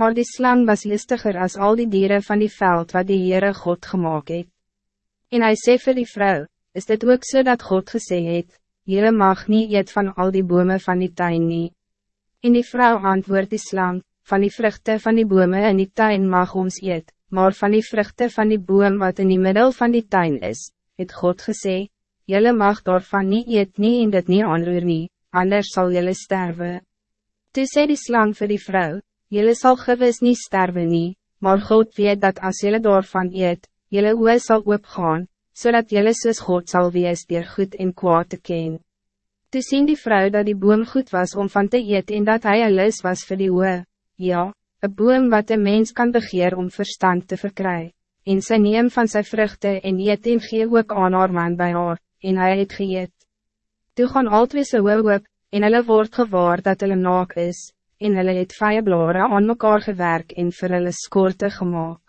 Maar die slang was listiger als al die dieren van die veld wat die Heere God gemaakt het. En hij sê vir die vrou, is dit ook so dat God gesê het, Jylle mag niet eet van al die bomen van die tuin nie. En die vrouw antwoord die slang, van die vruchten van die bomen in die tuin mag ons eet, maar van die vruchten van die boom wat in die middel van die tuin is, het God gesê, Jylle mag daarvan niet eet nie en dit nie aanroer nie, anders zal jylle sterven. Toe sê die slang vir die vrou, Jylle sal gewis nie sterven nie, maar God weet dat als jylle daarvan eet, jylle oe sal oopgaan, zodat jylle soos God sal wees dier goed en kwaad te ken. Toe sien die vrouw dat die boom goed was om van te eet en dat hij een lus was voor die oe, ja, een boom wat een mens kan begeer om verstand te verkrijgen. en sy neem van zijn vruchten en eet en gee ook aan haar man by haar, en hy het geëet. Toe gaan al twee sy oop, en hulle word gewaar dat hulle naak is, en hulle het vye blare aan mekaar gewerk en vir hulle skoorte gemaakt.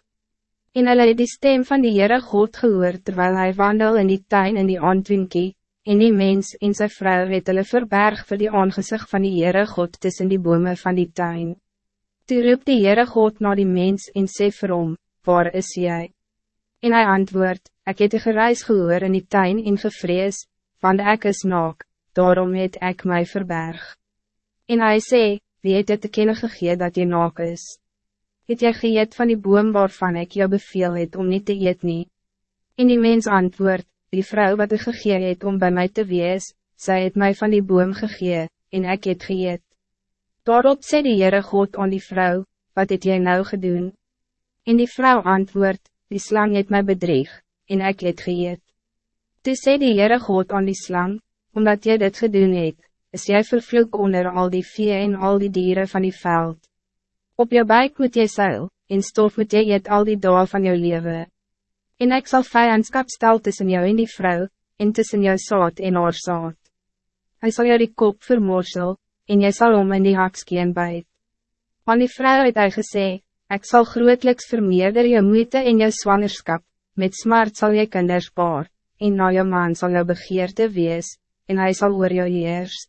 En hulle het die stem van die Heere God gehoor terwijl hij wandel in die tuin in die aandwinkie, en die mens en sy vrou het hulle verberg vir die aangezicht van die Heere God tussen die bomen van die tuin. Toe roep die Heere God naar die mens en sê vir hom, waar is jij? En hij antwoord, ik het een gereis gehoor in die tuin en gevrees, want ek is naak, daarom het ek mij verberg. En hij zei, wie het het te kennen gegee dat je naak is? Het jy geëet van die boom waarvan ik jou beveel het om niet te eet nie? En die mens antwoord, die vrouw wat ik gegee het om bij mij te wees, zij het mij van die boom gegee, en ik het geëet. Daarop sê die Heere God aan die vrouw, wat het jy nou gedoen? En die vrouw antwoord, die slang het mij bedreig, en ik het geëet. Toe sê die Heere God aan die slang, omdat jy dit gedoen het, is jy vervloek onder al die vee en al die dieren van die veld. Op jou buik moet jy seil, en stof moet jy eet al die daal van jou leven. En ik zal vijandskap stel tussen jou en die vrouw, en tussen jou saad en haar saad. Hij zal jou die kop vermorsel, en jy zal om in die hakskeen bijt. Van die vrouw het hy gesê, ek sal grootliks vermeerder jou moeite en jou zwangerskap, met smart zal jy kinders baar, en na jou man zal jou begeerte wees, en hij zal oor jou heers.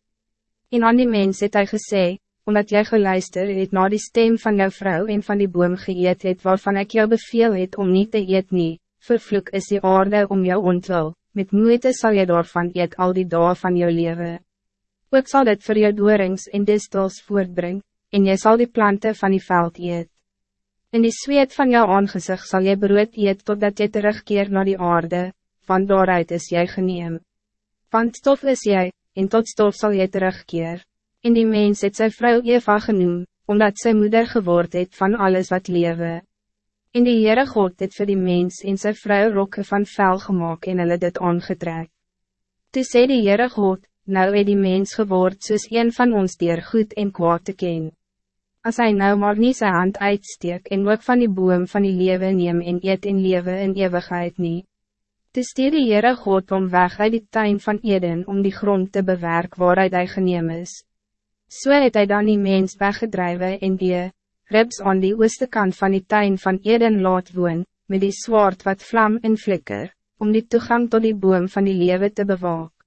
En aan die mens het hy gesê, omdat jy geluister het na die stem van jou vrouw en van die boom geëet het waarvan ik jou beveel het om niet te eet nie, vervloek is die aarde om jou ontwil, met moeite zal je daarvan eet al die dagen van jou leven. Ook zal dit voor jou doorings en distels voortbring, en jy zal die planten van die veld eet. In die zweet van jou aangezicht zal je brood eet totdat je terugkeer naar die aarde, van daaruit is jij geneem. Want stof is jij, en tot stof zal je terugkeer. En die mens het sy vrou Eva genoem, omdat sy moeder geword het van alles wat lewe. En die Heere God het vir die mens en sy vrou rokke van vel gemaakt en hulle dit aangetrek. Toe sê die Heere God, nou het die mens geword soos een van ons dier goed en kwaad te ken. Als hij nou maar niet zijn hand uitsteek en ook van die boom van die lewe neem en eet in lewe in eeuwigheid niet. Toe stuur die Heere God om weg uit die tuin van Eden om die grond te bewerk waaruit hij geneem is. So het hy dan die mens weggedrijven en die, ribs aan die ooste kant van die tuin van Eden laat woon, met die zwaard wat vlam en flikker, om die toegang tot die boom van die lewe te bewaak.